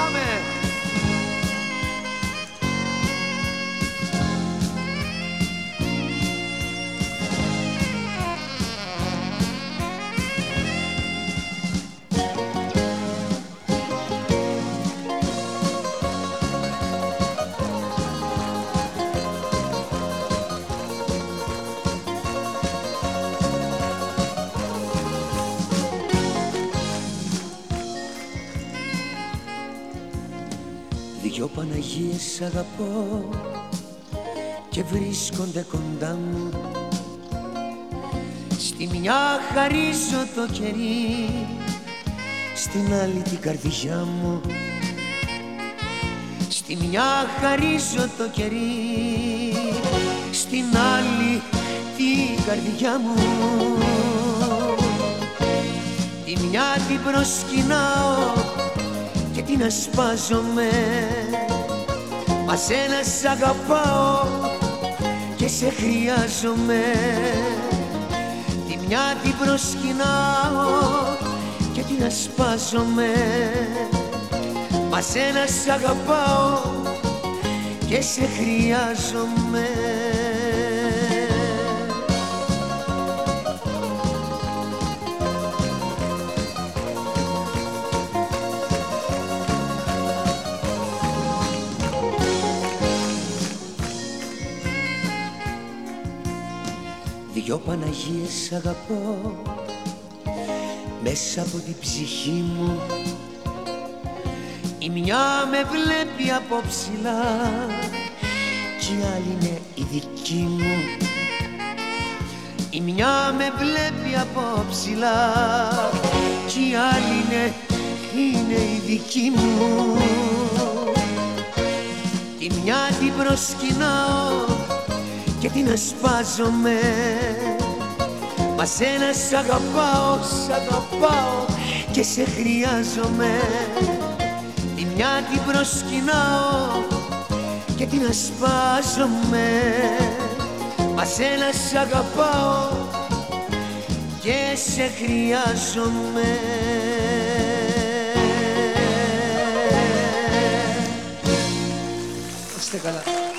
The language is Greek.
Amen. Δυο Παναγίες αγαπώ και βρίσκονται κοντά μου. Στη μια χαρίζω το κερί, στην άλλη την καρδιά μου. Στη μια χαρίζω το κερί, στην άλλη την καρδιά μου. Τη μια την προσκυνάω και την ασπάζομαι Μας σένα σ' αγαπάω και σε χρειάζομαι. Τη μια την προσκυνάω και την ασπάζομαι. Μας σένα σ' αγαπάω και σε χρειάζομαι Δυο Παναγίες αγαπώ. Μέσα από την ψυχή μου η μια με βλέπει από ψηλά κι η άλλη είναι η δική μου. Η μια με βλέπει από ψηλά κι η άλλη είναι, είναι η δική μου. Τη μια την προσκυνάω και να σπάζομαι Μα ένα σ' αγαπάω, σ' αγαπάω και σε χρειάζομαι. Τη μια την προσκυνάω και την ασπάζομαι. Μα σένα αγαπάω και σε χρειάζομαι. Είστε καλά.